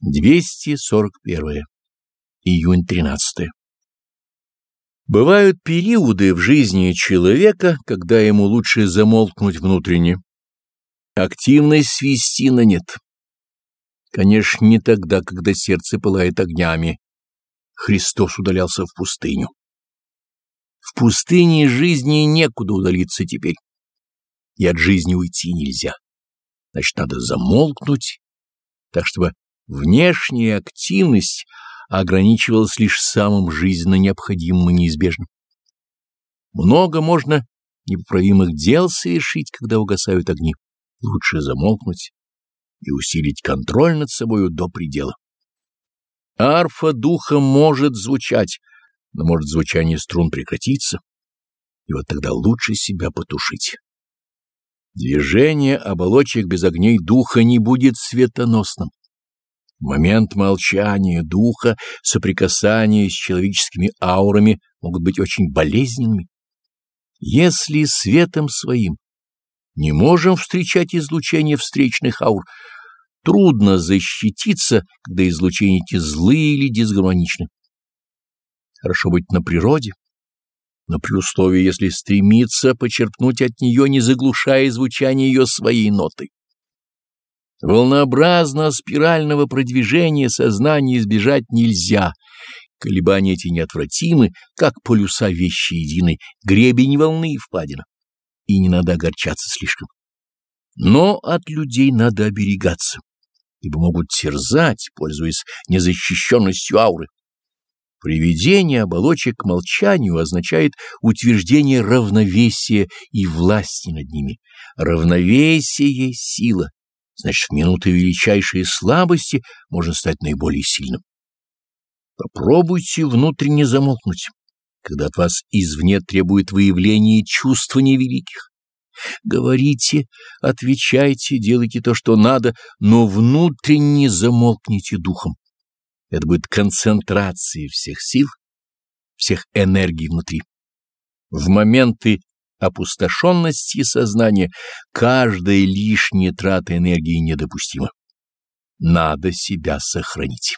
241. Июнь 13. Бывают периоды в жизни человека, когда ему лучше замолкнуть внутренне. Активность свести на нет. Конечно, не тогда, когда сердце пылает огнями. Христос удалялся в пустыню. В пустыне жизни некуда удалиться теперь. И от жизни уйти нельзя. Значит, надо замолкнуть, так чтобы Внешняя активность ограничивалась лишь самым жизненно необходимым и неизбежным. Много можно непоправимых дел совершить, когда угасают огни. Лучше замолкнуть и усилить контроль над собою до предела. Арфа духа может звучать, но может звучание струн прекратиться, и вот тогда лучше себя потушить. Движение оболочек без огней духа не будет светоносным момент молчания духа, соприкасания с человеческими аурами могут быть очень болезненными. Если светом своим не можем встречать излучение встречных аур, трудно защититься, когда излучения эти злые или дисгармоничны. Хорошо быть на природе, но при условии, если стремиться почерпнуть от нее, не заглушая звучание ее своей нотой. Волнообразно-спирального продвижения сознания избежать нельзя. Колебания эти неотвратимы, как полюса вещи единой, гребень волны и впадина. И не надо огорчаться слишком. Но от людей надо оберегаться, ибо могут терзать, пользуясь незащищенностью ауры. Приведение оболочек к молчанию означает утверждение равновесия и власти над ними. Равновесие — сила значит, в минуты величайшей слабости можно стать наиболее сильным. Попробуйте внутренне замолкнуть, когда от вас извне требует выявления чувствования великих. Говорите, отвечайте, делайте то, что надо, но внутренне замолкните духом. Это будет концентрацией всех сил, всех энергий внутри. В моменты опустошенности сознания каждая лишняя трата энергии недопустима. Надо себя сохранить.